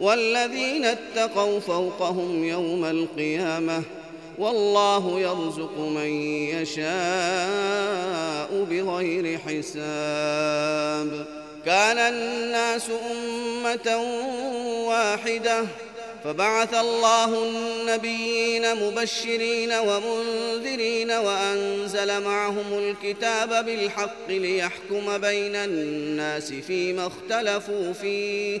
والذين اتقوا فوقهم يوم القيامة والله يرزق من يشاء بغير حساب. كان الناس أمة واحدة فبعث الله النبيين مبشرين ومنذرين وأنزل معهم الكتاب بالحق ليحكم بين الناس فيما اختلفوا فيه.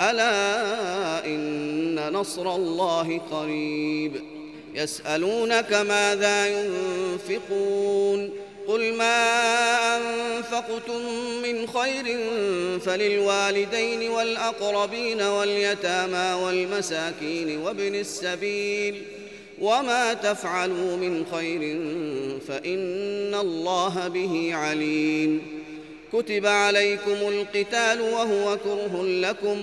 ألا إن نصر الله قريب يسألونك ماذا ينفقون قل ما أنفقتم من خير فللوالدين والأقربين واليتامى والمساكين وابن السبيل وما تفعلوا من خير فإن الله به عليم كتب عليكم القتال وهو كره لكم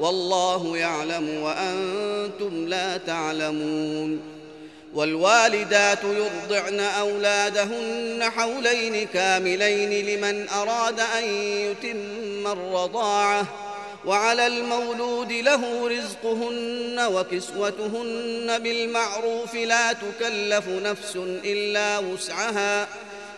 والله يعلم وأنتم لا تعلمون والوالدات يرضعن أولادهن حولين كاملين لمن أراد أن يتم الرضاعة وعلى المولود له رزقهن وكسوتهن بالمعروف لا تكلف نفس إلا وسعها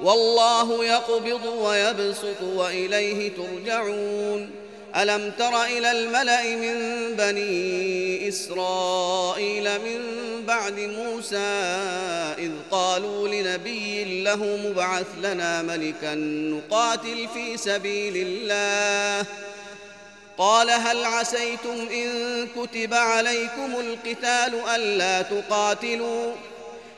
والله يقبض ويبسط وإليه ترجعون. ألم تر إلى الملأ من بني إسرائيل من بعد موسى إذ قالوا لنبي له مبعث لنا ملكا نقاتل في سبيل الله. قال هل عسيتم إن كتب عليكم القتال ألا تقاتلوا؟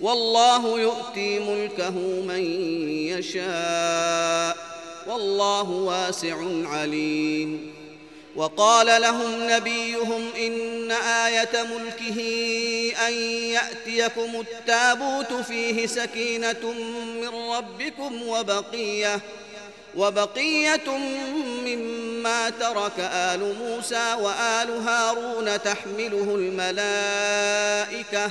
والله يؤتي ملكه من يشاء والله واسع عليم. وقال لهم نبيهم إن آية ملكه أن يأتيكم التابوت فيه سكينة من ربكم وبقية وبقية مما ترك آل موسى وآل هارون تحمله الملائكة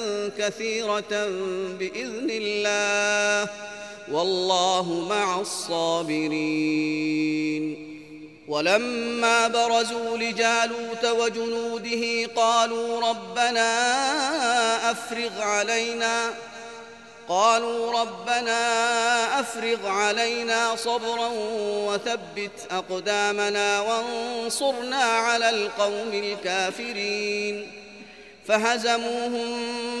كثيرة بإذن الله. والله مع الصابرين. ولما برزوا لجالوت وجنوده قالوا ربنا أفرغ علينا. قالوا ربنا أفرغ علينا صبرا وثبت أقدامنا وانصرنا على القوم الكافرين. فهزموهم